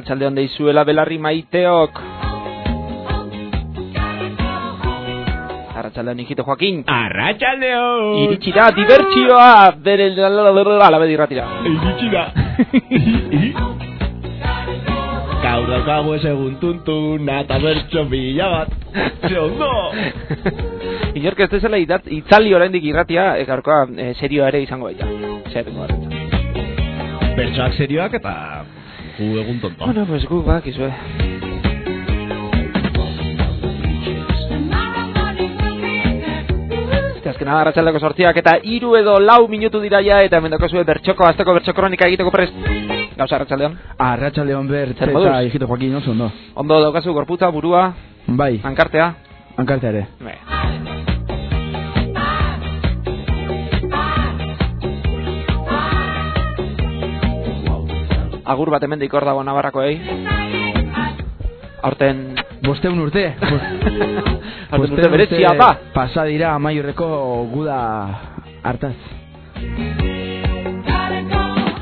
Arratxalde hon deizuela belarri maiteok. Arratxalde hon ikito Joaquin. Arratxaldeo! Iritsi da, dibertsioa, bere alabe dirratira. Iritsi da. Gaur daukagu ez egun tuntun, eta bertxo bila bat. Ze ondo! Inork ez dezela itzali oraindik irratia, e, gaurkoa e, serioa ere izango baita. Zer. Bertsoak serioak eta gu egun tonto. Bueno, pues guk bak, izue. Azkena arratsaldeko sortziak eta hiru edo lau minutu dira ja eta hemen zuen bertxoko, azteko bertxo kronika egiteko prest. Gauza, arratsaldeon. Arratxaldeon ber, Zer eta hijito Joaquin oso ondo. Ondo daukazu gorputza, burua, Bai, hankartea. hankartea ere. Bai. Agur bat hemendik hor dago Navarrakoei. Aurten Bosteun urte. Aurten urte berezia ba. Pasa dira amaiurreko guda hartaz.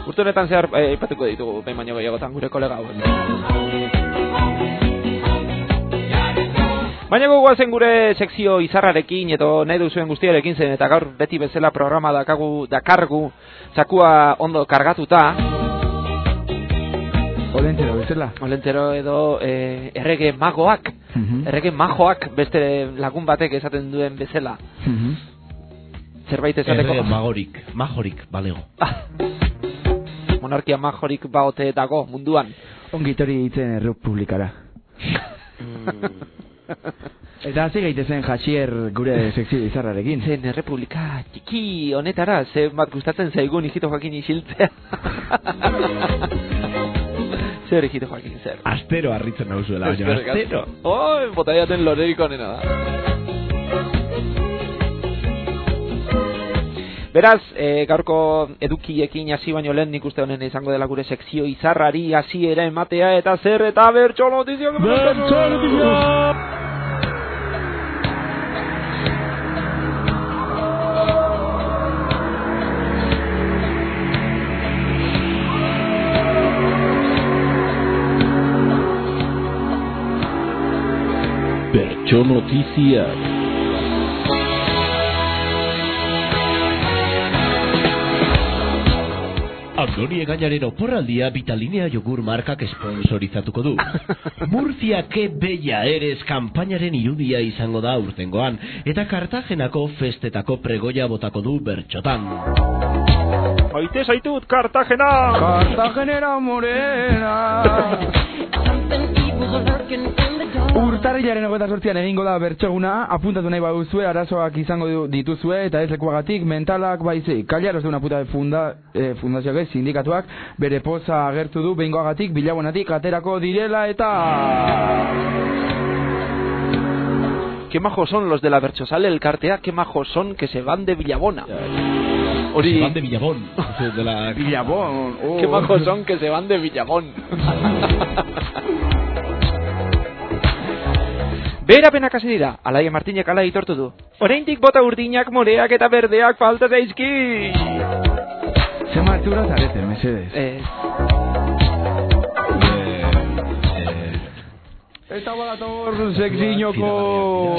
Urte honetan zehar eh, aipatuko ditugu behin baino gehiagotan gure kolega hauek. Baina gogoazen gure sekzio izarrarekin edo nahi duzuen guztiarekin zen eta gaur beti bezala programa dakagu, dakargu zakua ondo kargatuta Olentzero, bezala. Olentero edo eh, errege magoak Mhm. errege majoak beste lagun batek esaten duen bezala Mhm. zerbait esateko Errege magorik, majorik, balego. Ah. monarkia majorik baote dago munduan Ongi tori hitzen errepublikara. Eta hasi gaitezen jasier gure sekzio izarrarekin. Zen errepublika txiki honetara, ze bat gustatzen zaigun hijito jakin isiltzea. zer hijito jakin, zer. Astero harritzen nauzuela, baina Eskerrik asko. astero. Oi, botaiaten lorerik onena da. Beraz, e, gaurko edukiekin hasi baino lehen nik uste honen izango dela gure sekzio izarrari hasiera ematea eta zer eta bertso notizio Bertxo notiziak. Andoni egainaren oporraldia Vitalinea jogur markak esponsorizatuko du. Murcia ke bella eres kanpainaren irudia izango da urtengoan, eta Kartagenako festetako pregoia botako du bertxotan. Maite zaitut, Kartagena! Cartagenera morena. Urtarrilaren hogeita sortzian egingo da bertxoguna, apuntatu nahi baduzue, arazoak izango dituzue, eta ez lekuagatik, mentalak baizik. Kaliaros de una puta de funda, eh, fundazioak ez, sindikatuak, bere poza agertu du, behingoagatik, bilabonatik, aterako direla, eta... Qué majos son los de la Berchosale elkartea, qué majos son que se van de Villabona. Hori, Van de Villabón. De la... Bilabon, oh. qué majos son que se van de Villabón. Bera penak hasi dira, Alaia Martinek ala itortu du. Oraindik bota urdinak, moreak eta berdeak falta zaizki. Ze matura zarete, mesedez. Eh, Eta badator sekziñoko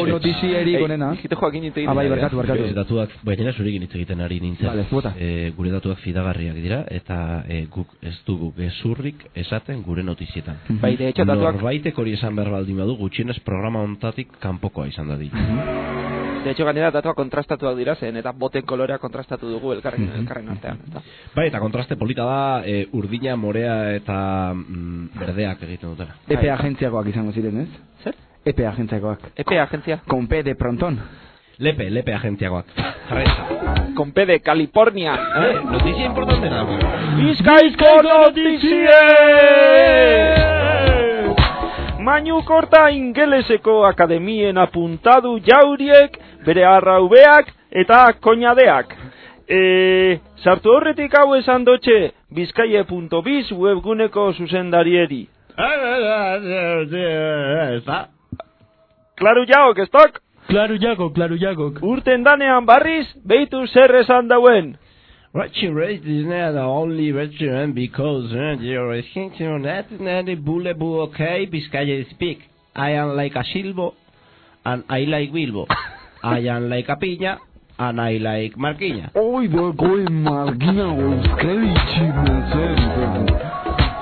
notizieri gonena. Hijito Joaquin hitz egiten Ah, bai, ari da. barkatu, barkatu. Gure datuak, baina zurekin hitz egiten ari nintzen. Vale, bota. Eh, gure datuak fidagarriak dira, eta eh, guk ez dugu gezurrik esaten gure notizietan. Bai, de hecho, datuak, Norbaitek hori esan behar baldin badu, gutxienez programa ontatik kanpokoa izan da. De hecho, gainera datuak kontrastatuak dira zen, eta boten kolorea kontrastatu dugu elkarren, elkarren artean. Eta. Bai, eta kontraste polita da, eh, urdina, morea eta mm, berdeak egiten dutela. EPE E agentziakoak izango ziren, ez? Zer? EPE agentziakoak. EPE agentzia. Conpe de pronton. Lepe, lepe agentziakoak. Jarraiza. Conpe de California. Eh, notizia importante da. Bizkaiko notizie! Mainu korta ingeleseko akademien apuntadu jauriek, bere arraubeak eta koñadeak. E, sartu horretik hau esan dotxe, bizkaie.biz webguneko zuzendarieri. Eta, Klaru jaok, estok? Claro, Jago, claro, Jago. Urten danean barriz, behitu zer esan dauen. Richie Ray is not the only veteran because uh, you're thinking that not bullable okay Biscaya speak. I am like a Silvo and I like Bilbo. I am like a Piña and I like Marquinha. Oi, da goi margina euskadi tximentzen.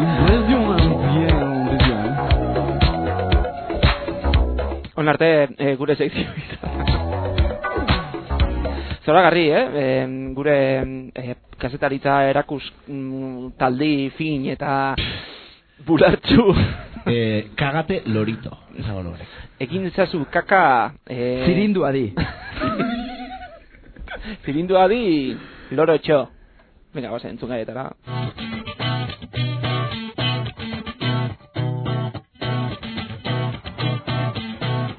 Impresionant bien, bien. On arte e, gure sekzio Zoragarri, eh? E, gure e, kasetaritza erakus mm, taldi fin eta bulartxu. eh, kagate lorito. Esango Ekin ditzazu kaka... E, Zirindu adi. Zirindu adi loro etxo. Venga, goza, entzun gaietara.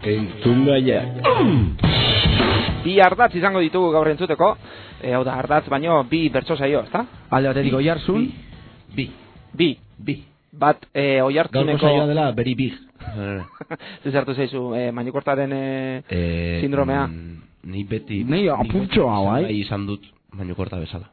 Entzun gaia. Bi ardatz izango ditugu gaur entzuteko. E, hau da, ardatz baino bi bertso saio, ezta? Alde batetik oiarzun. Bi. Bi. Bi. Bat e, Gaurko oiartzuneko... saioa dela beri big. Zezartu zaizu, e, manikortaren e, Eh, Sindromea. mm, Ni beti... Nei apurtxo hau, bai. Izan dut baino korta bezala.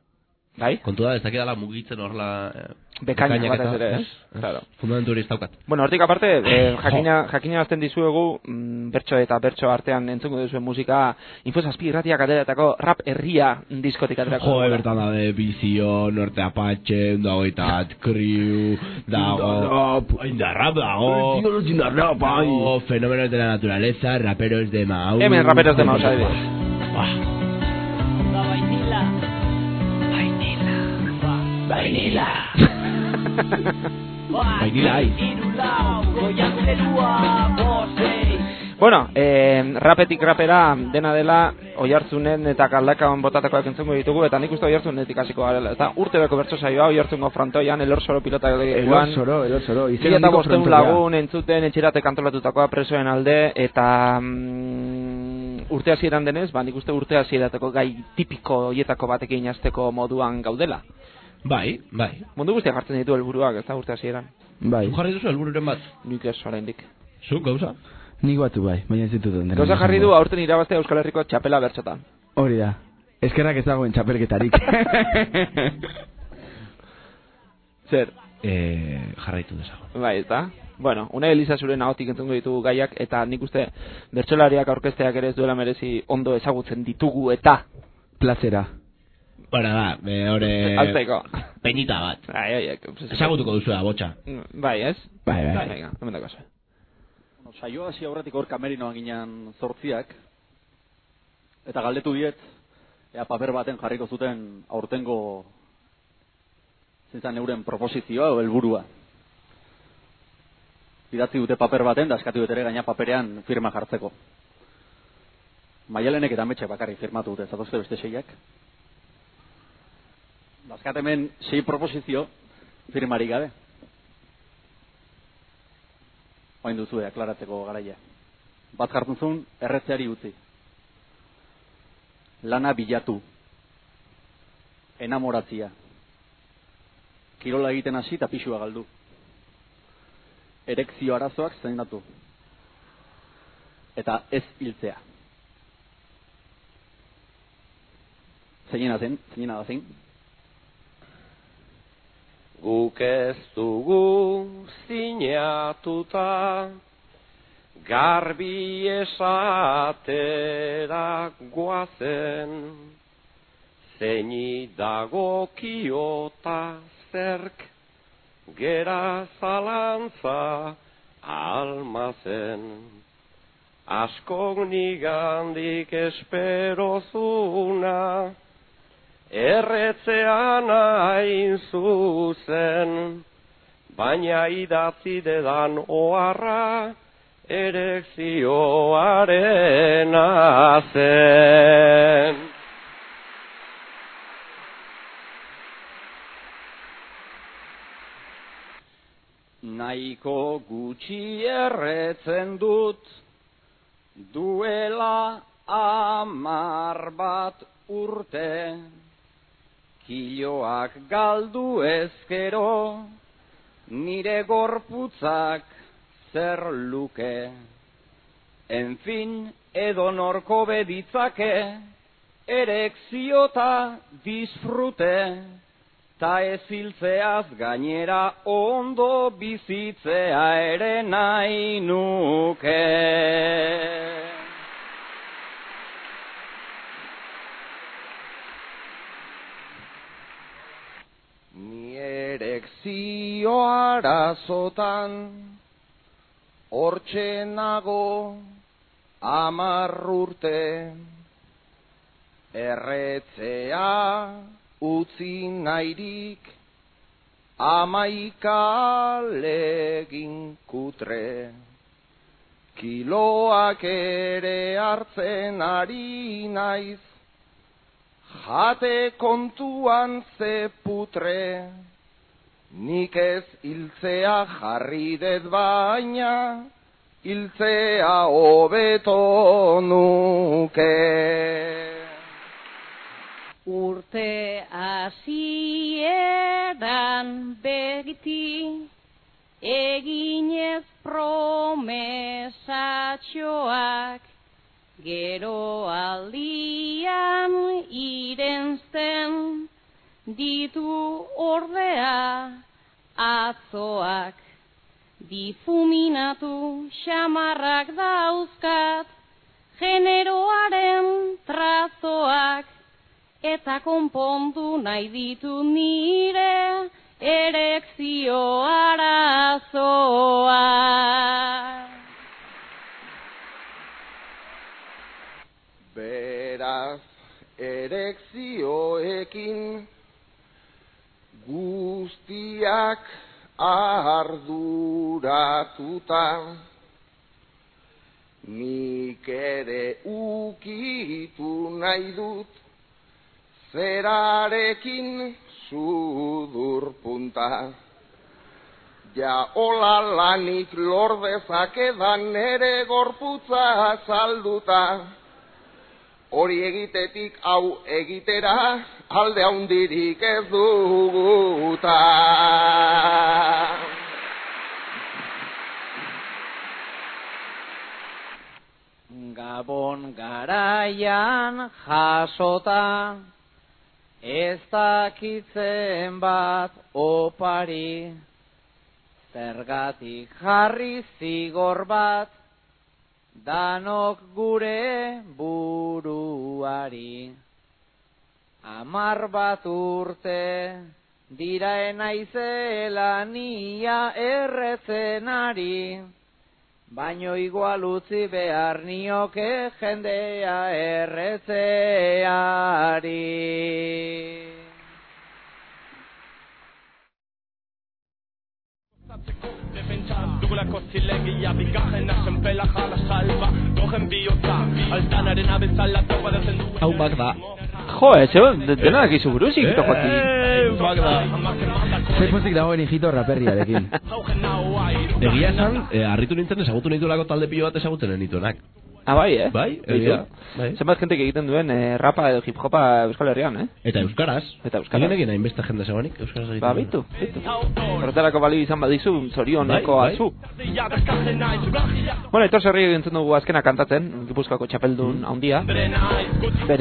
bai? Kontu da, ez dakidala mugitzen horla... eh, Bekainak bekainak batez ere, ez? Claro. Fundamentu hori ez daukat. Bueno, hortik aparte, eh, jakina, jakina azten dizuegu, mm, bertso eta bertso artean entzungo duzuen musika, infosazpi irratiak ateratako rap herria diskotik aterako. Jo, bertan da de Bizio, Norte Apache, dago eta Kriu, dago... Indarrap dago... Indarrap. Dago Fenómenos de la Naturaleza, Raperos de Mau... Hemen raperos de Mau. Buah. Vainila. Vainila, ai. Bueno, eh, rapetik rapera dena dela oihartzunen eta kaldakaon botatakoak entzungo ditugu eta nik uste oihartzunetik hasiko garela. Eta urtebeko bertso saioa oihartzungo frontoian elorsoro pilota Elor zoro, elor. Mila eta bosteun lagun entzuten etxerate kantolatutakoa presoen alde eta mm, urte hasieran denez, ba, nik uste urte hasierateko gai tipiko hoietako batekin hasteko moduan gaudela. Bai, bai. Mundu guztiak jartzen ditu helburuak, ez da urte hasieran. Bai. Jarri duzu helbururen bat? Nik ez oraindik. Zu, gauza? Nik batu bai, baina ez ditut. Gauza jarri du aurten irabaztea Euskal Herriko txapela bertxotan. Hori da. Eskerrak ez dagoen txapelketarik. Zer? Eh, jarraitu dezagun. Bai, eta? Bueno, une Elisa zuren ahotik entzungo ditugu gaiak, eta nik uste bertsolariak aurkesteak ere ez duela merezi ondo ezagutzen ditugu eta Plazera. Bara da, be, hore... Altzeko. Penita bat. Bai, oiek. Ezagutuko duzu da, botxa. Bai, ez? Bai, bai. Bai, venga, hemen dago. Bueno, saioa hasi aurretik hor kamerinoan ginen zortziak, eta galdetu diet, ea paper baten jarriko zuten aurtengo zintzan euren proposizioa o helburua. Idatzi dute paper baten, da eskatu dut ere gaina paperean firma jartzeko. Maialenek eta metxe bakarrik firmatu dute, zatozte beste seiak. Dazkat hemen sei proposizio firmari gabe. Oain duzu aklaratzeko garaia. Bat jartzen zuen, erretzeari utzi. Lana bilatu. Enamoratzia. Kirola egiten hasi eta pixua galdu. Erekzio arazoak zeinatu. Eta ez hiltzea. Zeinena zen, zeinena da zein. Guk ez dugu zinatuta garbi esatera guazen zeini dago kiota zerk gera zalantza almazen. Askok nigandik esperozuna erretzean hain zuzen, baina idatzi dedan oharra erekzioaren zen. Nahiko gutxi erretzen dut duela amar bat urte kiloak galdu ezkero nire gorputzak zer luke en fin edo norko beditzake erekziota disfrute, ta eziltzeaz gainera ondo bizitzea ere nahi nuke. Ni erekzio arazotan hortxe nago amarrurte erretzea utzi nahirik amaikalegin kutre. Kiloak ere hartzen ari naiz jate kontuan ze putre, nik ez hiltzea jarri dez baina, hiltzea hobeto nuke. Urte hasieran begiti, eginez promesatxoak, Gero aldian irenzten ditu ordea atzoak. Difuminatu xamarrak dauzkat, generoaren trazoak, eta konpondu nahi ditu nire erekzio arazoak. Beraz, erekzioekin guztiak arduratuta nik ere ukitu nahi dut zerarekin sudur punta. Ja hola lanik lordezakedan ere gorputza salduta hori egitetik hau egitera alde handirik ez duguta. Gabon garaian jasota ez dakitzen bat opari zergatik jarri zigor bat danok gure buruari. Amar bat urte, dira naizela nia erretzenari, baino igual utzi behar nioke jendea erretzeari. Dugulako zilegia bigarren asen pela jala salba Gogen bihotza, altanaren abezala topa dazen du Hau bak da. Jo, etxe, dena dakizu buruzik, hito joti. bak da. Zer pozik dagoen hijito raperriarekin. Egia esan, eh, harritu nintzen ezagutu nituelako talde pilo bat ezagutzen nituenak. Ah, bai, eh? Bai, egia. Bai. Zenbat jentek egiten duen eh, rapa edo hip hopa Euskal Herrian, eh? Eta euskaraz. Eta euskaraz. Egin hainbeste jende zegoenik, euskaraz egiten. Ba, bitu, bitu. Horretarako balio izan badizu, zorioneko Bai, bai. atzu. Bueno, etor zerri egintzen dugu azkena kantatzen, Gipuzkoako txapeldun handia. Bere.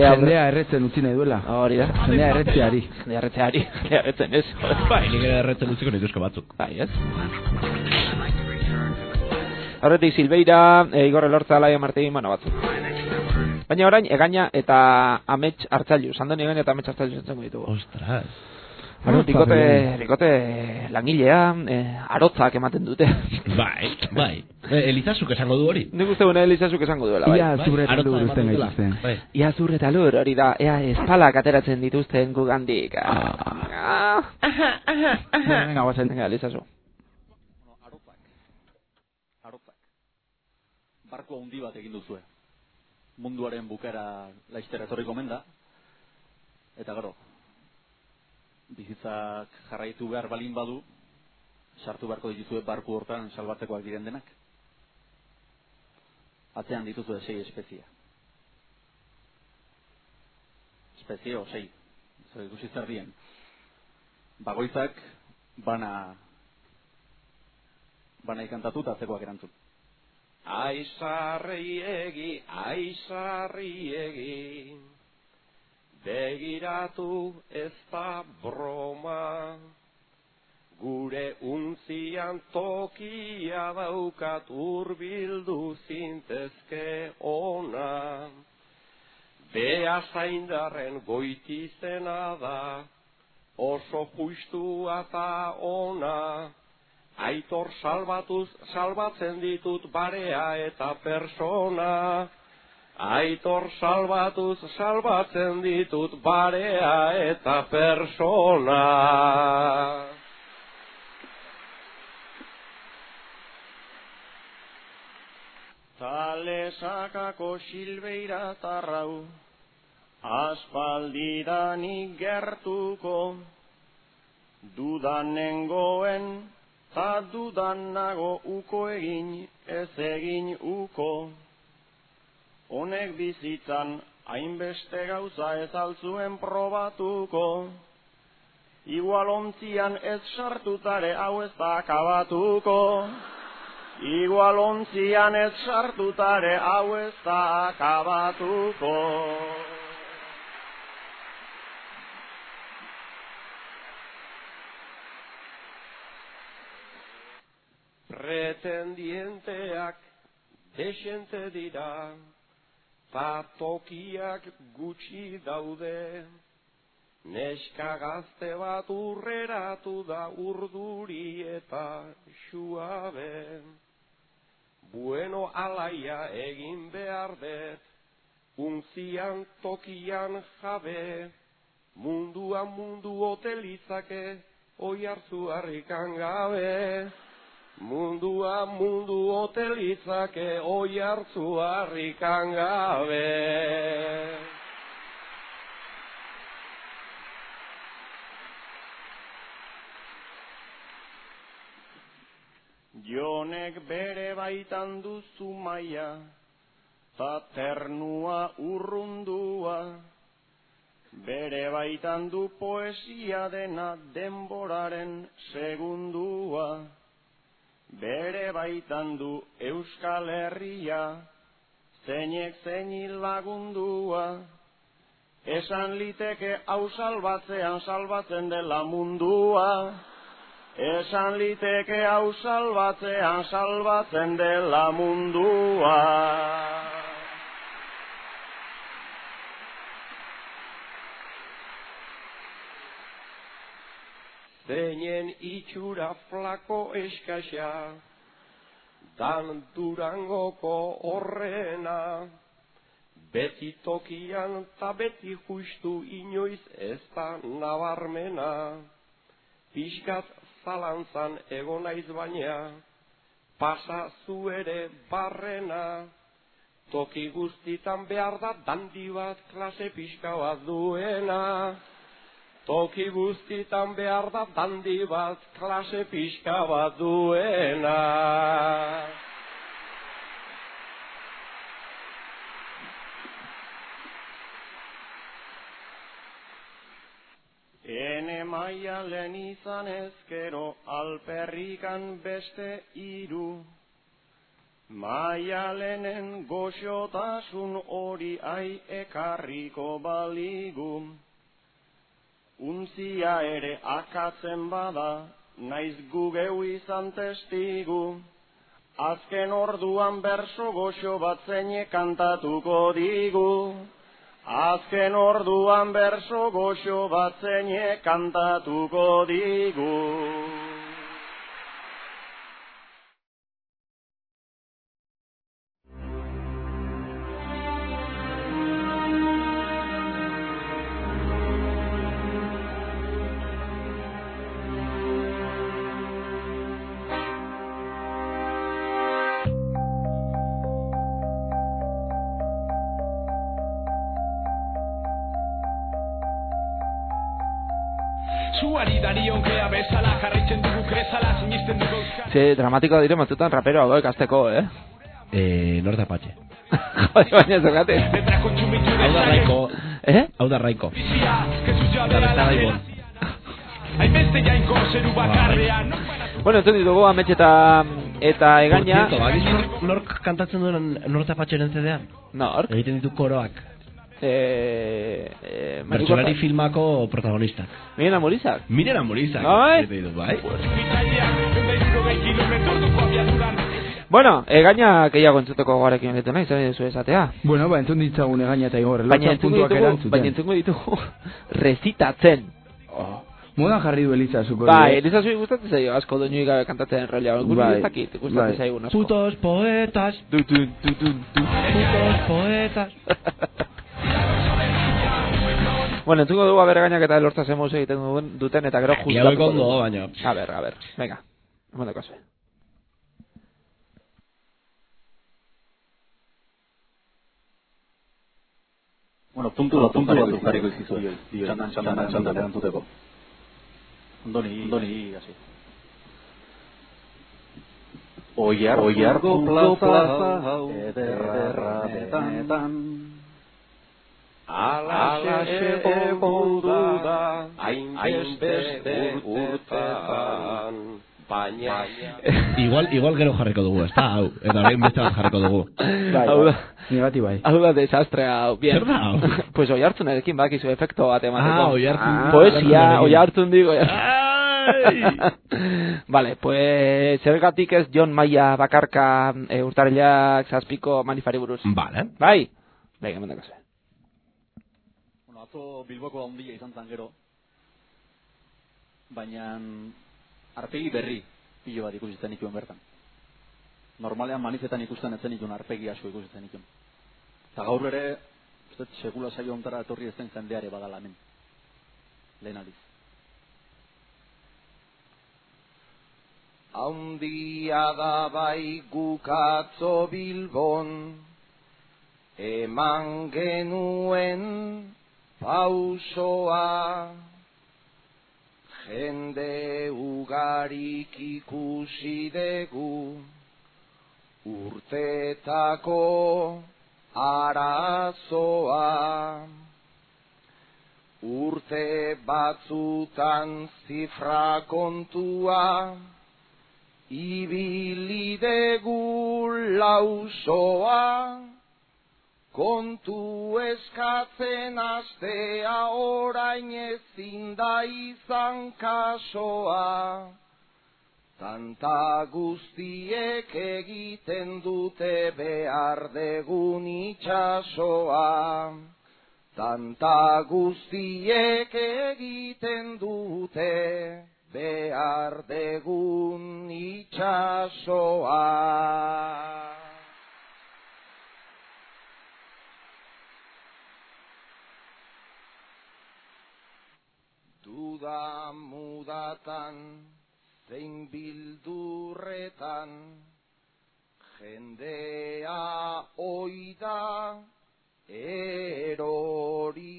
Jendea erretzen utzi nahi duela. Hori da. Jendea erretzeari. Jendea erretzeari. Jendea erretzen, ez? Bai, nik ere erretzen utziko nituzko batzuk. Bai, ez? Horretik Silbeira, e, Igor Elortza, Laia Martin, bueno, batzu. Baina orain, egaina eta amets hartzailu. Sandoni egaina eta amets hartzailu zentzeko ditugu. Ostras. Bueno, bien. bikote langilea, eh, arotzak ematen dute. Bai, bai. Eh, Elizazuk esango du hori. Nik uste gune Elizazuk esango duela, bai. Ia taldu eman uruzten dutela. gaituzten. Ia zur eta lur, hori da, ea espalak ateratzen dituzten gugandik. Ah. Bueno, Venga, guazen. Venga, Elizazu. Bueno, arotzak. Arotzak. Barko handi bat egin duzue. Munduaren bukera laistera etorriko menda. Eta gero, bizitzak jarraitu behar balin badu, sartu beharko dituzue barku hortan salbatzekoak diren denak. Atzean dituzue sei espezie. Espezie o sei. Zer ikusi zer dien. Bagoitzak bana bana ikantatu eta atzekoak erantzun. Aizarriegi, aizarriegi, begiratu ez da broma. Gure untzian tokia daukat urbildu zintezke ona. Bea zaindarren goitizena da, oso justua eta ona. Aitor salbatuz, salbatzen ditut barea eta persona. Aitor salbatuz, salbatzen ditut barea eta persona. Tale sakako silbeira tarrau, aspaldidanik gertuko, dudan ta dudan nago uko egin, ez egin uko. Honek bizitzan, hainbeste gauza ez altzuen probatuko, Igual ontzian ez sartutare hau ez da akabatuko. Igual ontzian ez sartutare hau ez da akabatuko. Pretendienteak desente dira, ta tokiak gutxi daude. Neska gazte bat urreratu da urduri eta xuabe. Bueno alaia egin behar dut, untzian tokian jabe, munduan mundu hotelizake, oi hartzu harrikan gabe. Mundua mundu hotelizake, oi hartzu harrikan gabe. Jonek bere baitan duzu maia, ta ternua urrundua, bere baitan du poesia dena denboraren segundua, bere baitan du Euskal Herria, zeinek zeini lagundua, esan liteke hau salbatzean salbatzen dela mundua, Esan liteke hau salbatzean salbatzen dela mundua. Zeinen itxura flako eskaxa, dan durangoko horrena, beti tokian ta beti justu inoiz ez da nabarmena. Piskat zalantzan ego naiz baina, pasa zu ere barrena, toki guztitan behar da dandi bat klase pixka bat duena. Toki guztitan behar da dandi bat klase pixka bat duena. Ene maialen izan ezkero alperrikan beste iru. Maialenen goxotasun hori ai ekarriko baligu. Untzia ere akatzen bada, naiz gugeu izan testigu. Azken orduan berso goxo bat kantatuko digu. Azken orduan berso goxo bat kantatuko digu. Zuari darionkea bezala jarraitzen dugu krezala sinisten dugu euskara Ze dramatikoa dire batzutan rapero hauek azteko, eh? Eh, norte patxe. Jode, baina zogate. Letra kontsumitu Hau da raiko. Eh? Hau da raiko. Hainbeste jainko zeru bakarrean Bueno, entzun ditugu amets eta, eta egaina. Por cierto, nork kantatzen duen norte patxeren zedean? Nork? Egiten ditu koroak. Eh, eh, Bertsolari filmako protagonistak. Miren amorizak. Miren amorizak. Bai? Bai. Bueno, e, gaina gehiago entzuteko gogarekin egiten nahi, zer duzu esatea. Bueno, ba, entzun ditzagun egaina eta igor, Baina entzungo puntuak ditugu, erantzuten. baina entzungo ditugu rezitatzen. Oh. Modan jarri du Eliza, zuko. Bai, Eliza zui gustatzen zaio, asko doinui gabe kantatzen rolla. Guri Bai, ez dakit, gustatzen bai. zaigun asko. Putos poetas. Tutun, tutun, tutun. Putos poetas. bueno, entzungo dugu abere gainak eta elortza zemuz egiten duten, eta gero hauek justatuko ondo, dugu. baina. A ber, a ber, venga, emandako zuen. Bueno, puntu bat, puntu bat jarriko izizu. Txandan, txandan, txandan, erantzuteko. Ondoni, ondoni, hasi. Oiar, oiargo plaza, ederra benetan. Alaxe egondu da, hainbeste urtetan, baina... Igual, igual gero jarriko dugu, ez da, hau. Eta orain beste bat jarriko dugu. Bai, Hau da. Negati bai. Hau da desastrea, hau, bien. Zer da, hau? pues oi hartzunarekin bakizu efekto bat emateko. Ah, Oihartzun. Poesia, Oihartzunarekin. oi hartzun digo. Ai! vale, pues zergatik ez John Maia bakarka e, urtarrilak zazpiko manifari buruz. Vale. Bai? Venga. Bueno, atzo Bilboko handia izan zan gero, baina arpegi berri pilo bat ikusi zen ituen bertan. Normalean manifetan ikusten ez zen ituen arpegi asko ikusi zen ituen. Eta gaur ere, uste, sekula saio ontara etorri ez zen jendeare badala hemen. Lehen aldiz. Haundia da bai gukatzo bilbon, eman genuen pausoa, jende ugarik ikusi dugu, urtetako arazoa. Urte batzutan zifra kontua, ibili dugu lausoa, kontu eskatzen astea orain ezin da izan kasoa. Tanta guztiek egiten dute behar degun itxasoa. Tanta guztiek egiten dute behar degun itxasoa. Duda mudatan, zein bildurretan, jendea oida erori.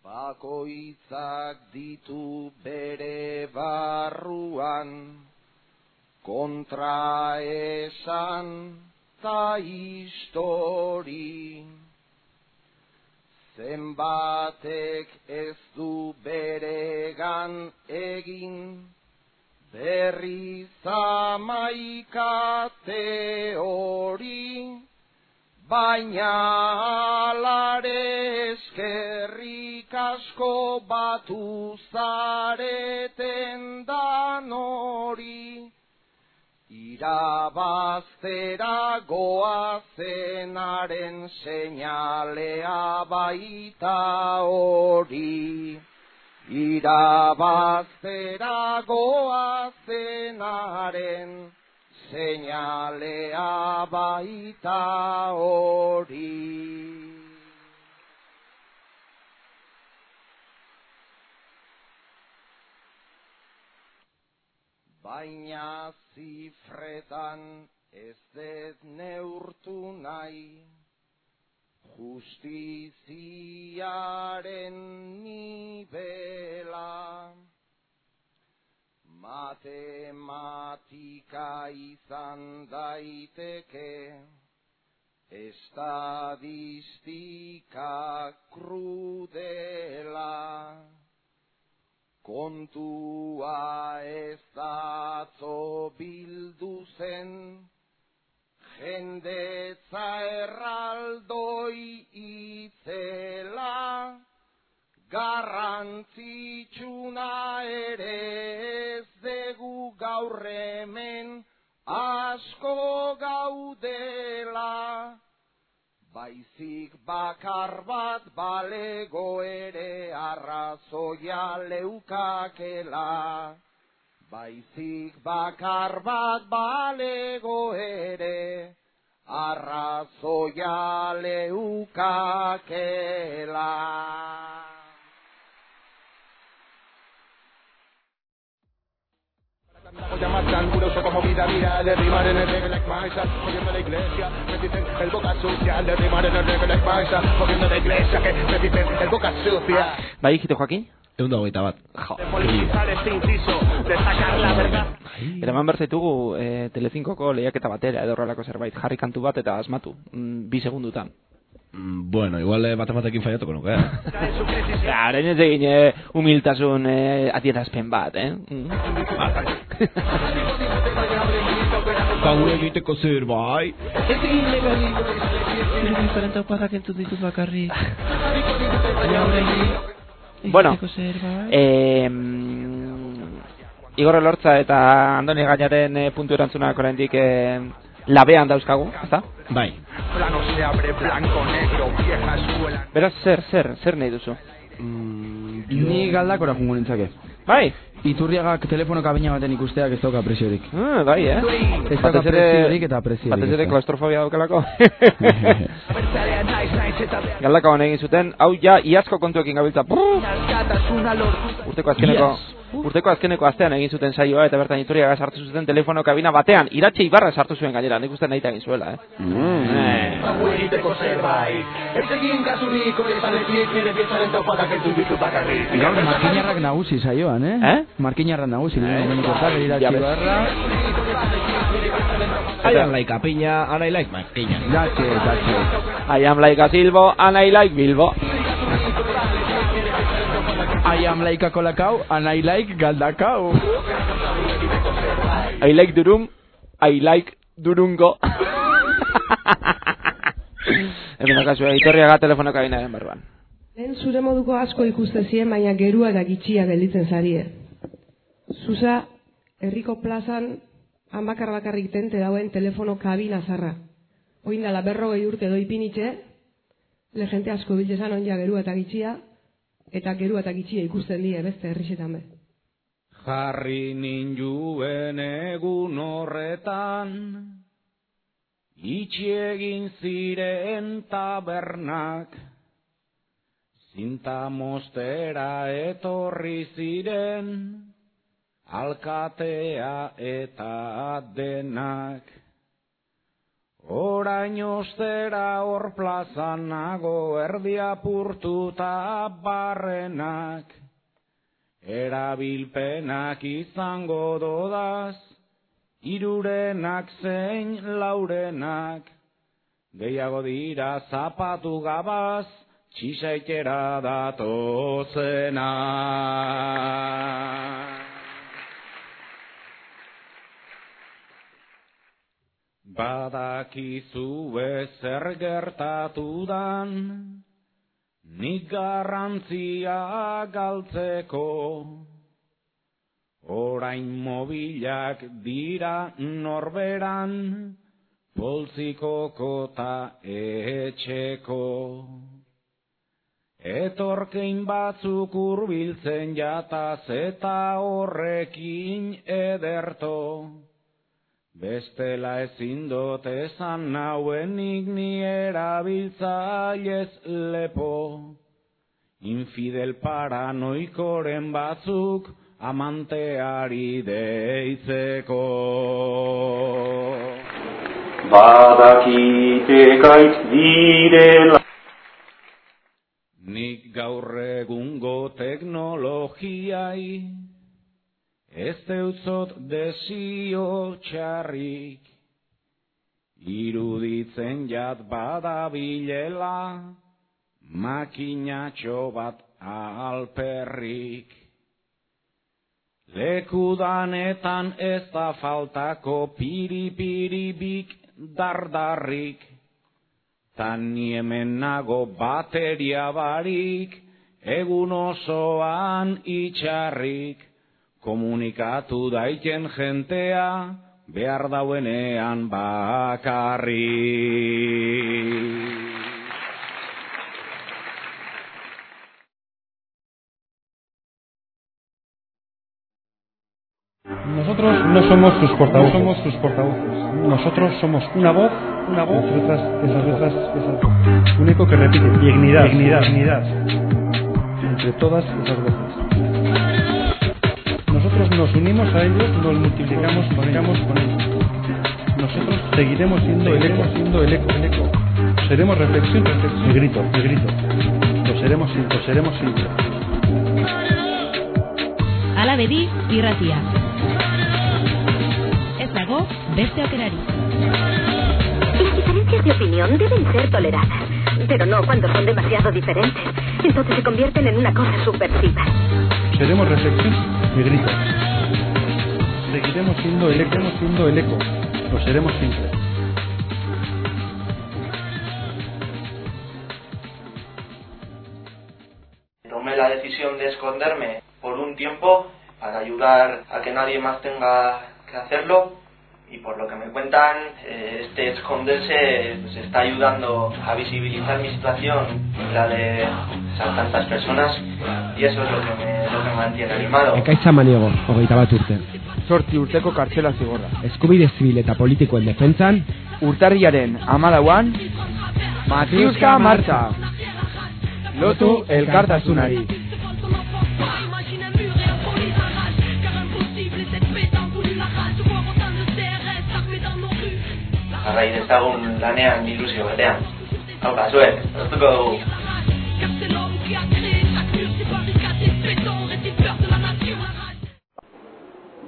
Bakoitzak ditu bere barruan, kontra esan ta histori. Zenbatek ez du beregan egin, berriz amaika teori, baina alare eskerrik asko batu zareten danori. Irabaztera goazenaren seinalea baita hori. Irabaztera goazenaren seinalea baita hori. Baina zifretan ez dut neurtu nahi, justiziaren nibela. Matematika izan daiteke, estadistika krudela. Kontua ez atzo bildu zen, jendetza erraldoi itzela, garrantzitsuna ere ez dugu gaur hemen asko gaudela. Baizik bakar bat balego ere arrazoia leukakela. Baizik bakar bat balego ere arrazoia leukakela. Bai, ikite Joaquin? Egun dago eta bat. De politizar este inciso, de sacar la verdad Eraman behar zaitugu e, Telecinkoko lehiaketa batera edo horrelako zerbait jarri kantu bat eta asmatu, mm, bi segundutan. Mm, Bueno, igual eh, bate batekin faiatuko nuke, eh? Haren ez egin e, humiltasun e, adierazpen bat, eh? Mm. Gaur egiteko zerbait. diferente oparak entzut ditut bakarrik. bueno, eh, Igor Elortza eta Andoni Gainaren e, puntu erantzunak oraindik e, labean dauzkagu, ezta? Bai. Plano se abre blanco, negro, vieja escuela Beraz, zer, zer, zer nahi duzu? Mm, Ni galdakora jungo nintzake. Bai, Iturriagak telefono kabina baten ikusteak ez dauka presiorik. ah, bai, eh? Ez dauka presiorik eta presiorik. Batez ere klaustrofobia daukalako. Galdaka honen egin zuten, hau ja iazko kontuekin gabiltza. Urteko azkeneko, urteko azkeneko astean egin zuten saioa eta bertan iturriaga sartu zuten telefono kabina batean. Iratxe ibarra sartu zuen gainera, nik uste nahi egin zuela, eh? Entzun ditu bakarrik Gaur markinarrak nagusi saioan, eh? Eh? Markinarrak nagusi, eh? Domeniko Zagre, Ja, Iratxi bez. Barra. I am like a piña, and I like my piña. Datxe, datxe. I am like a Silvo, and I like Bilbo. I am like a colacao, and I like galdakao. I like Durum, I like Durungo. Hemen akazu, iturriaga telefono kabinaren barruan. Lehen zure moduko asko ikusten ziren, baina gerua eta gitxia gelditzen zarie. Zuza, herriko plazan, han bakar bakarrik tente dauen telefono kabina zarra. Oin dala berrogei urte doi pinitxe, le jente asko biltzezan onja gerua eta gitxia, eta gerua eta gitxia ikusten die beste herrixetan be. Jarri ninjuen egun horretan, itxi egin ziren tabernak, zinta mostera etorri ziren, alkatea eta denak. Orain ostera hor plazan nago erdi apurtuta barrenak, erabilpenak izango dodaz, irurenak zein laurenak, gehiago dira zapatu gabaz, txisaikera datozena. Badakizue zer gertatu dan, nik garrantzia galtzeko, orain mobilak dira norberan, poltzikoko ta etxeko. Etorkein batzuk urbiltzen jataz eta horrekin ederto, Bestela ezin dut esan nauenik ni erabiltzailez lepo. Infidel paranoikoren batzuk amanteari deitzeko. Badakite gaitz direla Nik gaur egungo teknologiai Ez deutzot desio txarrik, iruditzen jat badabilela, makinatxo bat alperrik. Lekudanetan ez da faltako piri-piribik dardarrik, tan niemen nago bateria barik, egun osoan itxarrik, komunikatu daiken jentea, behar dauenean bakarrik. Nosotros no somos sus portavoces. somos sus portavoces. Nosotros somos una voz, una voz, esas letras, esas, un eco que repite dignidad, dignidad, dignidad, entre todas esas voces. Nosotros nos unimos a ellos, nos multiplicamos, conectamos con ellos. Nosotros seguiremos siendo el eco, siendo el eco, el eco. Seremos reflexión, reflexión, el grito, el grito. Lo seremos siempre, lo seremos siempre. Ala bedi, irratia. Ez dago, beste aukerari. Las diferencias de opinión deben ser toleradas, pero no cuando son demasiado diferentes. Entonces se convierten en una cosa subversiva. Seremos reflexión, el grito. Seguiremos siendo el eco, siendo el eco. Lo seremos siempre. Tomé la decisión de esconderme por un tiempo para ayudar a que nadie más tenga que hacerlo y por lo que me cuentan eh, este esconderse pues, está ayudando a visibilizar mi situación y la de esas tantas personas y eso es lo que me, lo que me mantiene animado. Ekaitza maniego, hogeita bat urte. Sortzi urteko kartzela zigorra. Eskubide zibil eta politikoen defentsan, Urtarriaren amalauan, Matiuska martxa. Lotu elkartasunari. Jarrai dezagun lanean ilusio batean. Hau zuek, hartuko dugu.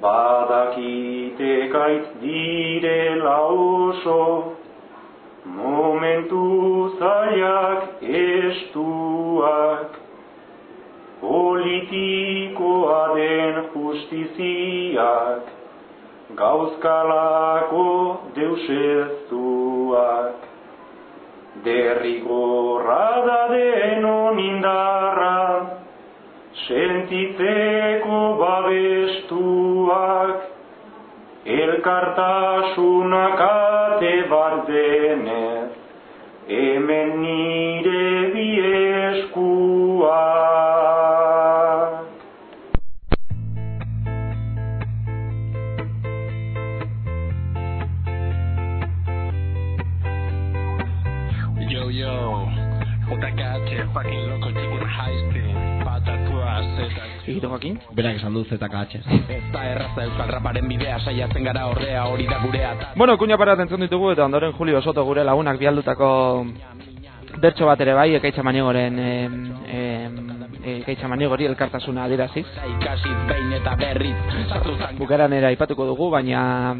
Badakite gaitz direla oso, momentu zaiak estuak, politikoa den justiziak, gauzkalako deuseztuak. Derrigorra da denon indarra, sentitzeko babestuak, elkartasunak ate bat denez, hemen nire Joaquin? Berak esan du ZKH. Ez da erraza euskal raparen bidea, saiatzen gara ordea, hori da gurea. Bueno, kuña parat entzun ditugu eta ondoren Julio Soto gure lagunak bialdutako bertso bat ere bai, ekaitza em, em, ekaitza maniegori elkartasuna adieraziz. Ikasiz behin eta berriz, sartutan Bukaran ere aipatuko dugu, baina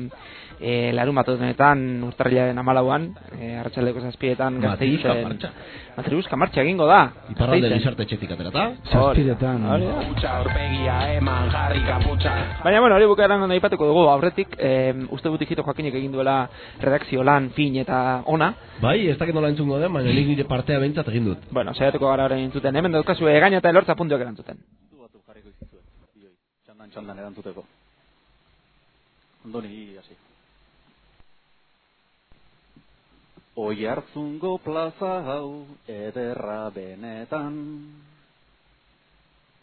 e, larun bat honetan urtarrilaren amalauan, e, arratsaldeko zazpietan Matriuska gazteizen... martxa. Matriuska martxa egingo da. Iparralde gizarte etxetik aterata. Aurpegia, eman, jarri kaputxa. Baina, bueno, hori bukaeran aipatuko dugu, aurretik, eh, uste dut Hito Joakinek egin duela redakzio lan, fin eta ona. Bai, ez dakit nola entzungo den, baina nik nire partea behintzat egin dut. Bueno, saiatuko gara orain entzuten, hemen daukazu egaina eta elortza puntuak erantzuten. Txandan txandan erantzuteko. Ondoni hasi. Oi hartzungo plaza hau ederra benetan.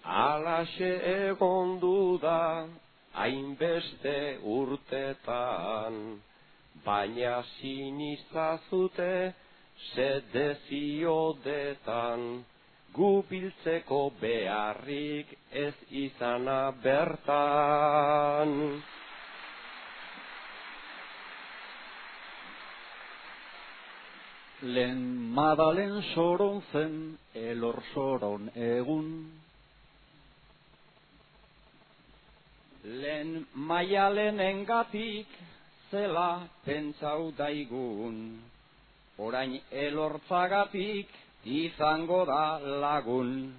Alaxe egon duda hainbeste urtetan, baina sinistazute sedeziodetan, gu biltzeko beharrik ez izana bertan. Lehen madalen soron zen elor soron egun. Lehen maialen engatik zela pentsau daigun, orain elortzagatik izango da lagun.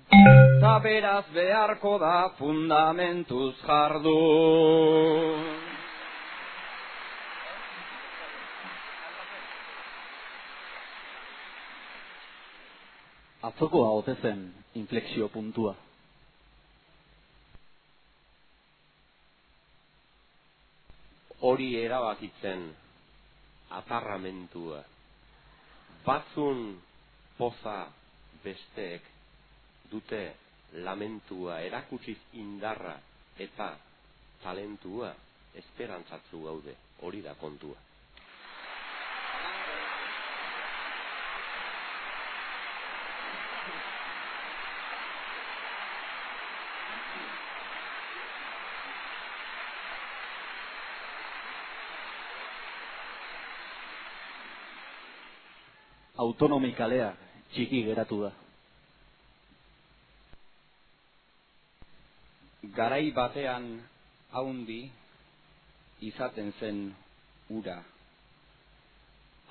Ta beraz beharko da fundamentuz jardun. Atzokoa ote zen inflexio puntua. hori erabakitzen atarramentua. Batzun poza besteek dute lamentua erakutsiz indarra eta talentua esperantzatzu gaude, hori da kontua. Autonomi kalea txiki geratu da. Garai batean haundi izaten zen ura.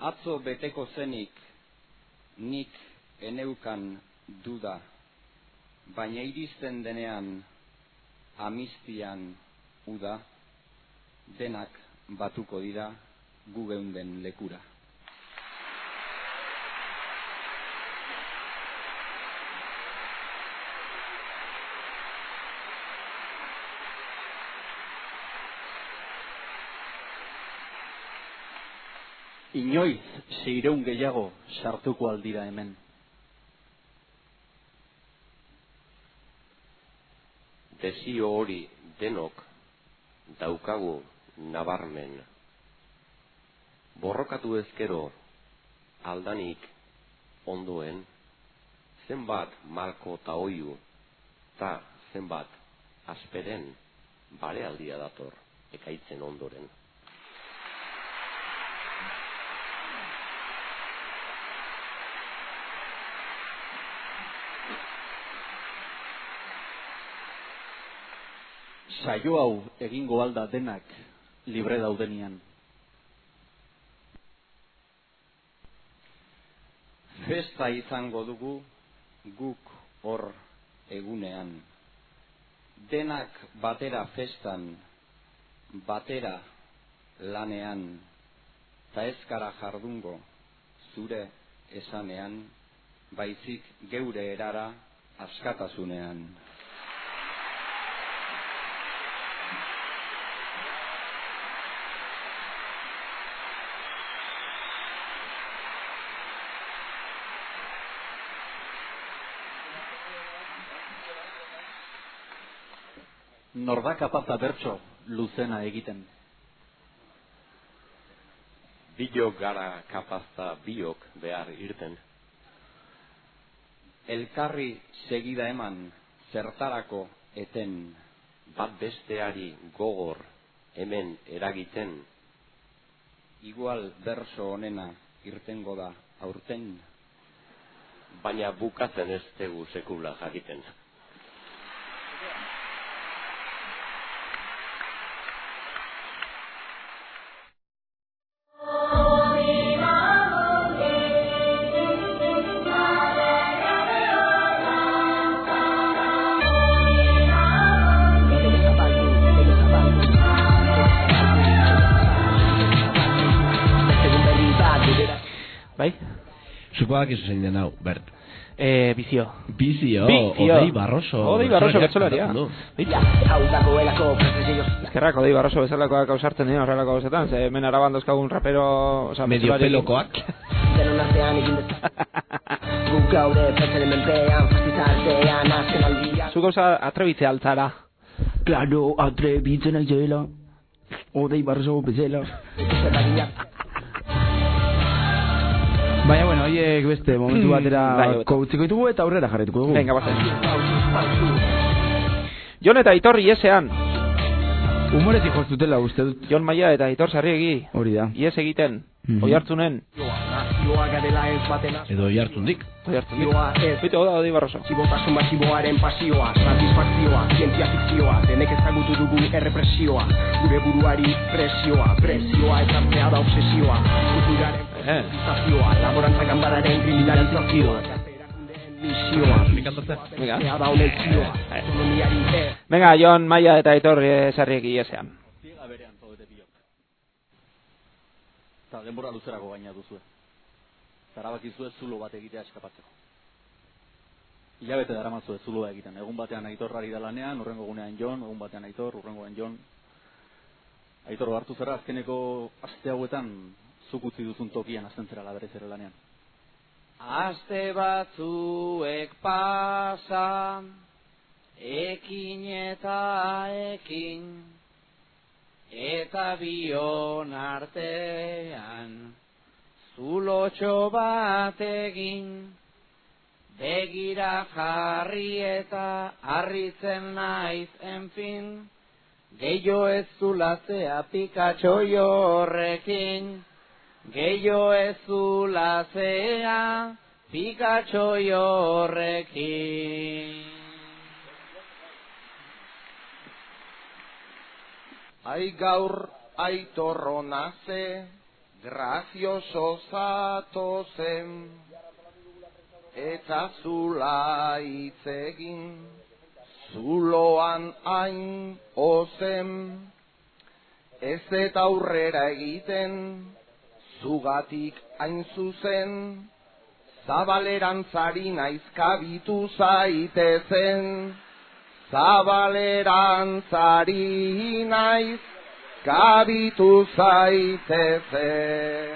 Atzo beteko zenik nik eneukan duda, baina iristen denean amistian uda, denak batuko dira gu geunden lekura. Inoiz seireun gehiago sartuko aldira hemen. Desio hori denok daukagu nabarmen. Borrokatu ezkero aldanik ondoen, zenbat marko ta oiu, ta zenbat asperen barealdia dator ekaitzen ondoren. Saio hau egingo alda denak libre daudenian. Festa izango dugu guk hor egunean. Denak batera festan, batera lanean, ta ezkara jardungo zure esanean, baizik geure erara askatasunean. Norda kapata bertso luzena egiten. Bilok gara kapazta biok behar irten. Elkarri segida eman zertarako eten Bat besteari gogor hemen eragiten, igual berso onena irtengo da aurten. baina bukatzen ez tegu sekula jakiten. Supoak izu zein den hau, Bert. Eh, bizio. Bizio, Bizio. Odei Barroso. Odei Barroso bertsolaria. bertsolariak Hau dagoelako Eskerrak, Odei Barroso bezalakoak ausartzen dira horrelako gauzetan, ze hemen araban dauzkagun rapero... Osa, Medio pelokoak. Denon artean egin Guk gaude pertsenen menpean Fastizartean azken aldia Zu gauza atrebitze altzara. Claro, atrebitzen naizela. Odei barroso bezala. Baina, bueno, horiek beste momentu Hmm, batera bai, hobeto. koutziko ditugu eta aurrera jarretuko dugu. Venga, bazen. Jon eta Aitor iesean. Humoretik joztutela uste dut. Jon Maia eta Aitor Sarriegi. Hori da. Ies egiten. Mhm. Oi hartzunen. Zioa garela ez batena Edo jartundik. Oi hartzunen. Zioa ez Bite, oda, Odei Barroso. Txibotasun masiboaren pasioa, satisfakzioa, zientzia fikzioa, denek ezagutu dugu errepresioa, gure buruari presioa, presioa ezartzea da obsesioa, kulturaren Eh. laborantza ganbararen kriminalizazioa, Venga. zea da honezioa, autonomiari ez, Venga, Jon Maia eta Aitor eh, Sarriegi iesean. Piega berean zaudete biok. Eta denbora luzerako gaina duzue. Eta erabakizue zulo bat egitea eskapatzeko. hilabete dara mazu ez zuloa egiten. Egun batean aitor ari da lanean, urrengo gunean jon, egun batean aitor, urrengoen jon. Aitor, hartu zera azkeneko aste hauetan zuk utzi duzun tokian azten zera laberez ere lanean. Aste batzuek pasa, ekin eta ekin, eta bion artean, zulotxo bat egin, begira jarri eta harritzen naiz, enfin, gehiago ez zulatzea pikatxoi horrekin, gehiago ez zulatzea pikatxoi horrekin. Ai gaur aitorro naze, grazioso zato zen, eta zula itzegin, zuloan hain ozen, ez eta aurrera egiten, zugatik hain zuzen, zabalerantzari naizkabitu zaitezen, zabalerantzari naiz kabitu zaitezen.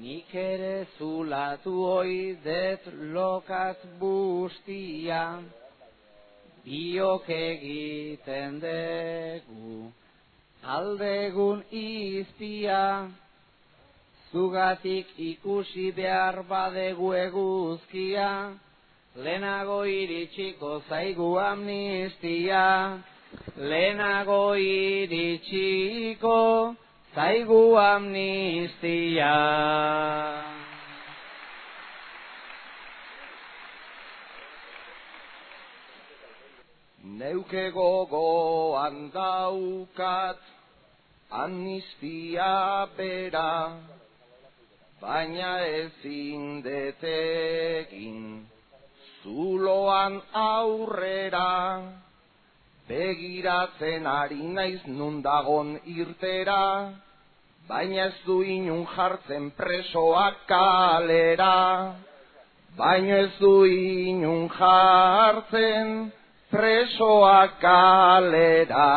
Nik ere zulatu oidet lokaz bustia, biok egiten dugu, aldegun izpia, zugatik ikusi behar badegu eguzkia, lehenago iritsiko zaigu amnistia, lehenago iritsiko zaigu amnistia. Neuke gogoan daukat amnistia bera, baina ezin detegin. Zuloan aurrera, begiratzen ari naiz nundagon irtera, baina ez du inun jartzen presoak kalera, baina ez du inun jartzen presoak kalera.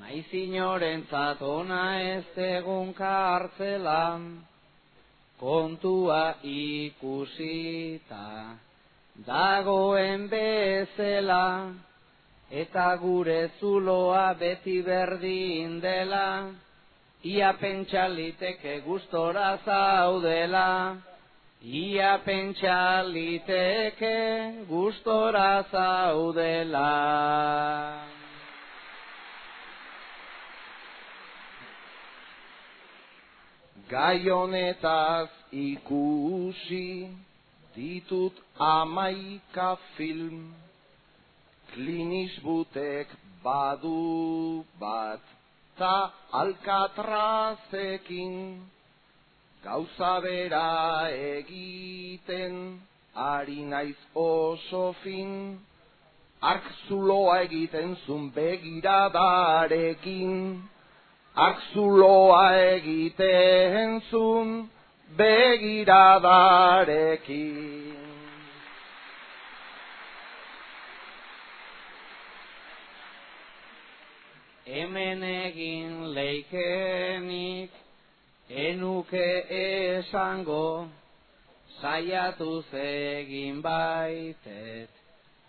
Naiz inorentzat ona ez egun kartzelan, kontua ikusita, dagoen bezela, eta gure zuloa beti berdin dela, ia pentsaliteke gustora zaudela, ia pentsaliteke gustora zaudela. Gai honetaz ikusi ditut amaika film, klinisbutek badu bat, ta alkatrazekin, gauza bera egiten, ari naiz oso fin, ark zuloa egiten zun begiradarekin, Akzuloa egiten zun begiradarekin. Hemen egin leikenik, enuke esango, saiatu egin baitet,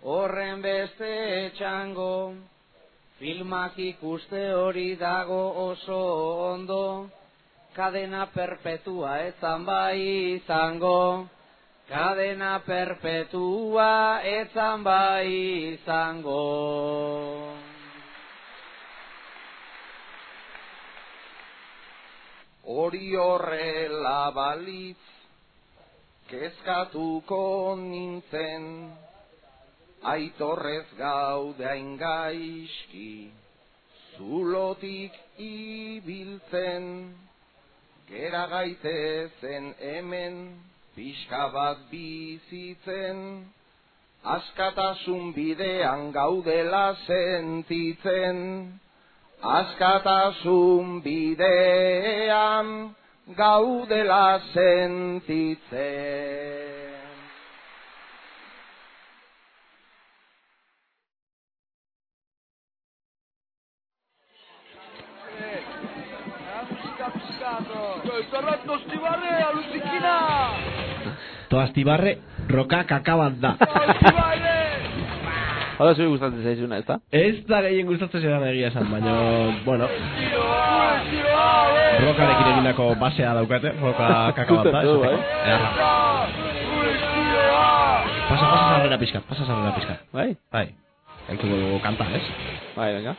horren beste txango, Filmak ikuste hori dago oso ondo, kadena perpetua ezan bai izango, kadena perpetua ezan bai izango. Hori horrela balitz, kezkatuko nintzen, aitorrez gaude hain gaizki, zulotik ibiltzen, gera gaitezen hemen, pixka bat bizitzen, askatasun bidean gaudela sentitzen, askatasun bidean gaudela sentitzen. Toastibarre, roka kakabanda. Hala zuri gustatzen zaizuna, ezta? Ez da gehien gustatzen egia esan, baina, bueno... Rokarekin egindako basea daukate, roka esateko. bai. Ederra. Pasa, pasa sarrera pizkat, pasa sarrera pizkat. Bai? Bai. Entzun dugu kanta, ez? Bai, venga.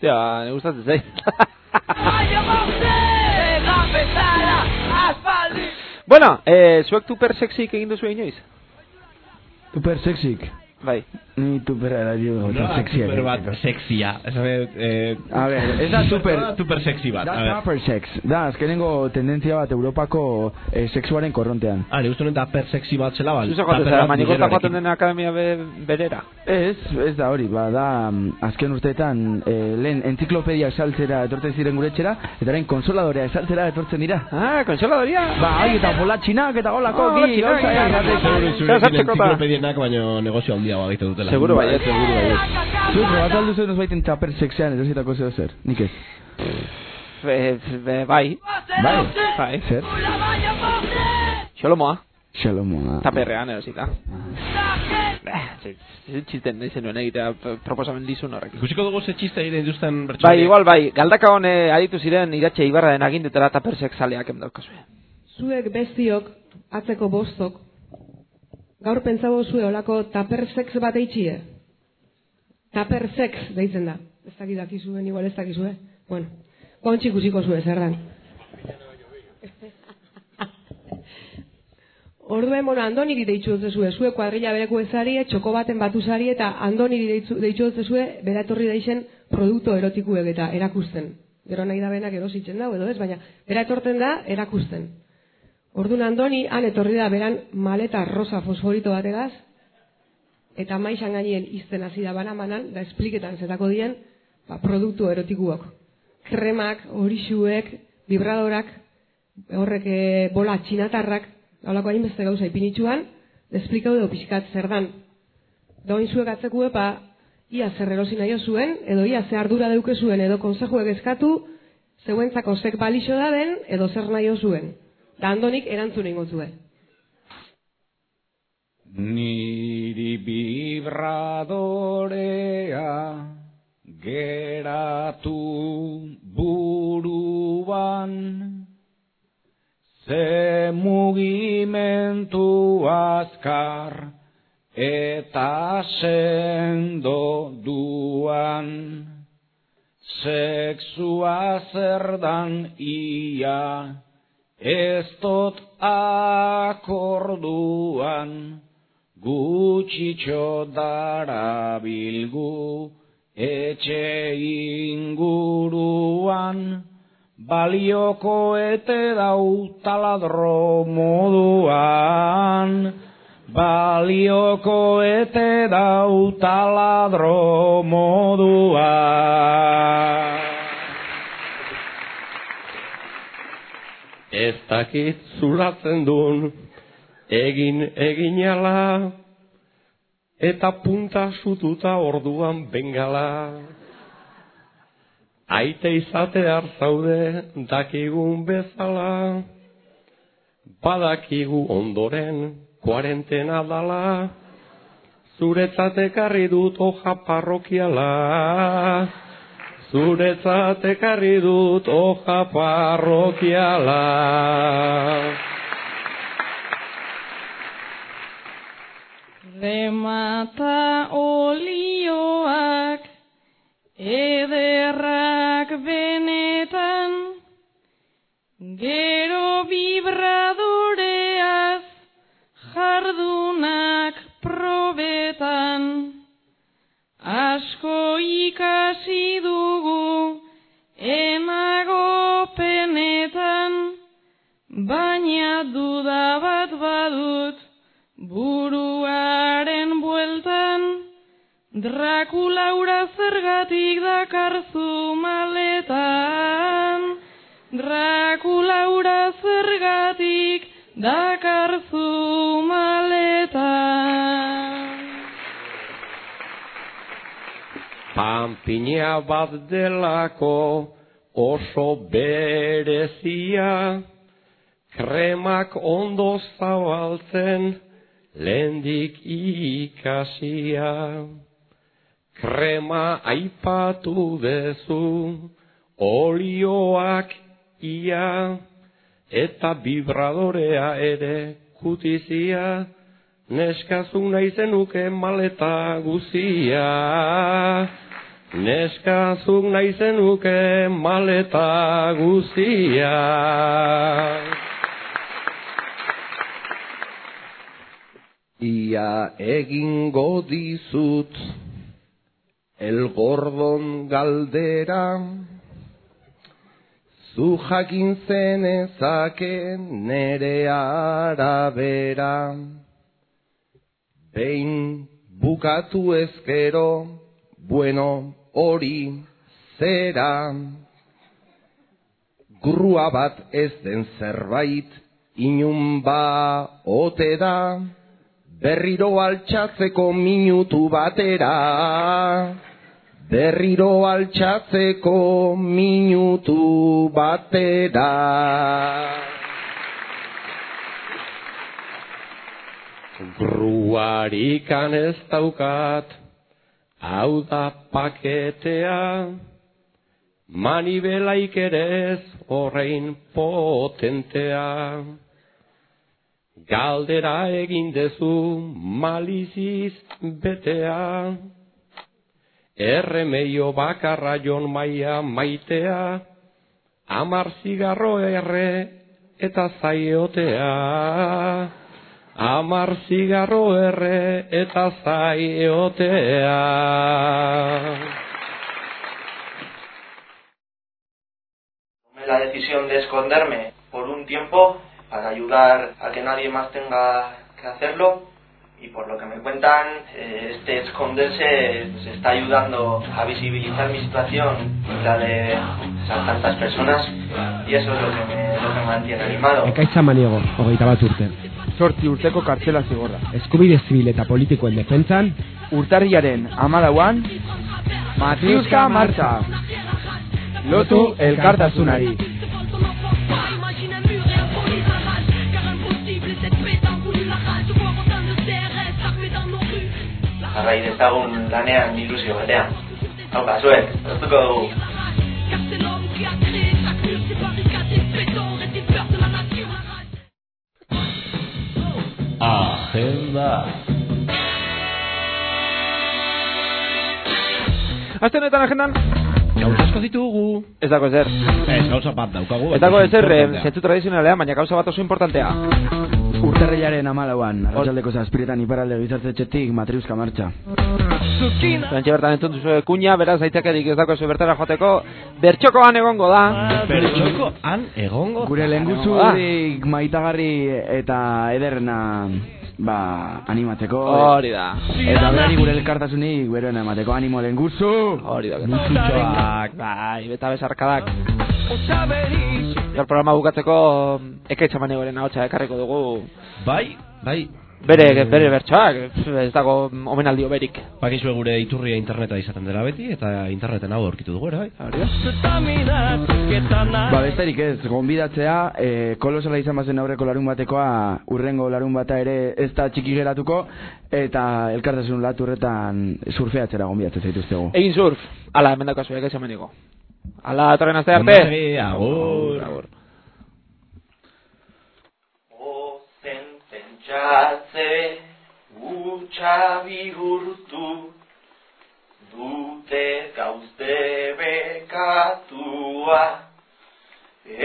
Hostia, ne gustatzen zait. bueno, eh, zuek tuper sexik egin duzu inoiz? Super sexik. Bai. Ni tuper erario No, eta sexia. super bat sexia. Eh, A ver, ez da super... Da super sexy bat. Da a ver. tupper sex. Da, azkenengo tendentzia bat Europako eh, sexuaren korrontean. Ah, ni uste nuen tupper sexy bat zela, bal. Zuza joaten zara, manikota joaten den akademia be, berera. Ez, ez da hori, ba, da, mm, azken urteetan, eh, lehen entziklopedia saltzera etortzen ziren gure etxera, eta lehen konsoladorea esaltzera etortzen dira. Ah, konsoladoria? Ba, ai, eta bolatxinak, eta golako, Ah, gi, bolatxinak, gauza, ja, ja, ja, ja, Negozio handiagoa egite dutela. Seguro baiet, seguro baiet. Zu, probat aldu zuen baiten txaper sexean, erositako zeo zer, nik ez. Fe, bai. Bai? Bai. Zer? Xolomoa. Xalomoa. Taperrean erosita. Eh, Txisten nahi zenuen egitea proposamen dizun horrek. Ikusiko dugu ze txiste egiten dituzten bertsolariek. Bai, igual, bai. Galdaka hone aditu ziren iratxe ibarraren agindutera tapersek zaleak emdaukazue. Zuek bestiok, atzeko bostok, gaur pentsabo zue olako taper sex bat eitxie. Taper sex deitzen da. Ez dakit dakizuen, igual ez dakizue. Bueno, kontxi ikusiko zue, zer dan. Orduen, bueno, Andoniri deitzu dut zue, zue kuadrilla bereko ezarie, txoko baten batu zari eta Andoniri deitzu, deitzu dut zue, bera etorri deixen produkto erotikuek eta erakusten. Gero nahi da benak erositzen dau, edo ez, baina bera etorten da erakusten. Orduan Andoni, han etorri da beran maleta rosa fosforito bategaz, eta maixan gainien izten hasi da banamanan, da espliketan zetako dien, ba, produktu erotikuok. Kremak, horixuek, vibradorak, horrek eh, bola txinatarrak, holako hainbeste gauza ipinitzuan, esplikau edo pixkat zer dan. Doin zuek atzekue, pa, ia zer erosi nahi zuen, edo ia ze ardura deuke zuen, edo konsejuek eskatu, zeuentzako zek balixo da den, edo zer nahi zuen. Da andonik erantzun ingo zuen. Niri vibradorea geratu buruan Ze mugimentu azkar eta sendo duan Sexua zerdan ia ez dot akorduan gutxitxo darabilgu etxe inguruan. Balioko ete dau taladro moduan. Balioko ete dau taladro moduan Ez dakit zulatzen duen egin eginala eta punta sututa orduan bengala. Aite izate zaude dakigun bezala, badakigu ondoren kuarentena dala, zuretzat ekarri dut hoja parrokiala. Zuretzat ekarri dut hoja parrokiala. Remata olioak ederrak benetan gero vibradoreaz badut buruaren bueltan. Drakulaura zergatik dakarzu maletan Drakulaura zergatik dakarzu maletan Panpina bat delako oso berezia, kremak ondo zabaltzen lendik ikasia. Krema aipatu dezu olioak ia, eta vibradorea ere kutizia, neskazuk naizenuke maleta guzia. Neskazuk naizenuke maleta guzia. Ia egingo dizut el gordon galdera. Zu jakin zenezake nere arabera. Behin bukatu ezkero, bueno, hori zera. Grua bat ez den zerbait inun ba ote da Berriro altxatzeko minutu batera. Berriro altxatzeko minutu batera. Gruarikan ez daukat, hau da paketea, manibelaik ere ez horrein potentea. Galdera egin dezu maliziz betea, erremeio bakarra jon maia maitea, amar zigarro erre eta zaiotea. Amar zigarro erre eta zaiotea. La decisión de esconderme por un tiempo para ayudar a que nadie más tenga que hacerlo y por lo que me cuentan, eh, este esconderse pues, está ayudando a visibilizar mi situación y la de a tantas personas y eso es lo que me, lo que me mantiene animado. Ekaitza maniego, hogeita bat urte. Sortzi urteko kartzela zigorra. Eskubide zibil eta politikoen defentsan, Urtarriaren amalauan, Matriuska martxa. Lotu elkartasunari. Jarrai dezagun lanean ilusio batean. Hau zuek, hartuko dugu. Agenda. Azte honetan agendan, Gauza asko ditugu. ez dago ezer. Ez, gauza bat daukagu. Ez dago ezer, eh, zentzu tradizionalean, baina gauza bat oso importantea. Urtarriaren amalauan, arratsaldeko zazpiretan iparalde gizartetxetik Matriuska martxa. Zantxe bertan entzun duzu kuña, beraz aitzakerik ez dago zu bertara joateko, bertxokoan egongo da. Bertxoko han egongo. Gure Egongo lehenguzurik maitagarri eta ederna ba, animatzeko. Hori da. Eta berari gure elkartasunik beroena emateko animo lehenguzu. Hori da. Nutxutxoak, bai, beta besarkadak. Gaur programa bukatzeko ekaitza manegoren ahotsa ekarriko dugu. Bai, bai. Bere, bere bertsoak, ez dago omenaldi oberik. Bakizue gure iturria interneta izaten dela beti, eta interneten hau aurkitu dugu, ere, bai? Ba, besterik ez, gonbidatzea, e, kolosala izan bazen aurreko larun batekoa, urrengo larun bata ere ez da txiki geratuko, eta elkartasun laturretan surfeatzera gonbidatzen zaituztegu. Egin surf, ala, hemen daukazu, ekaitza manego. Ala, torren azte arte. Agur. agur. Ozen pentsatze utxa bihurtu dute gauzte bekatua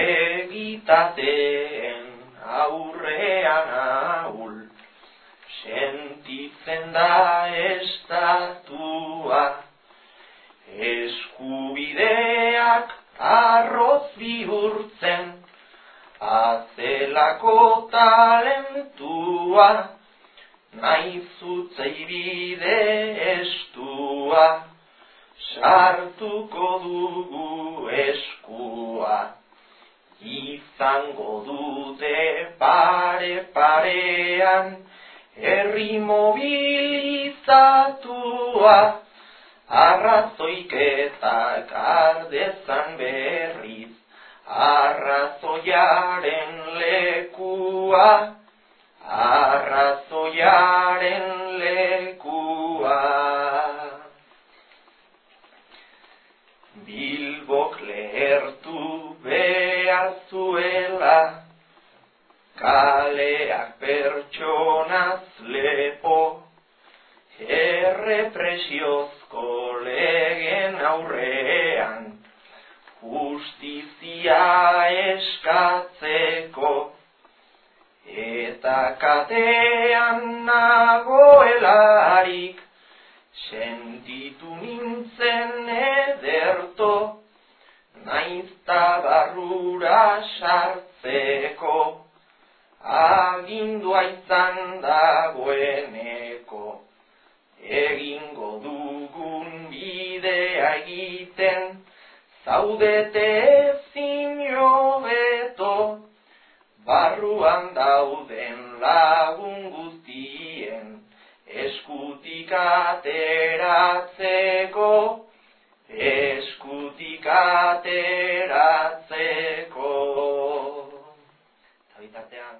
egitateen aurrean ahul sentitzen da estatua. Eskubideak arroz bihurtzen Azelako talentua, naizutzei bide estua, sartuko dugu eskua. Izango dute pare parean, herri mobilizatua, arrazoiketak ardezan berriz, arrazoiaren lekua, arrazoiaren lekua. Bilbok lehertu behar zuela, kaleak pertsonaz lepo, errepresiozko legen aurrean, justizia eskatzeko, eta katean nagoelarik, sentitu nintzen ederto, naizta barrura sartzeko, agindua izan dagoeneko, egingo dugun bidea egiten, zaudete ezin hobeto, barruan dauden lagun guztien, eskutik ateratzeko, eskutik ateratzeko. Eta bitartean,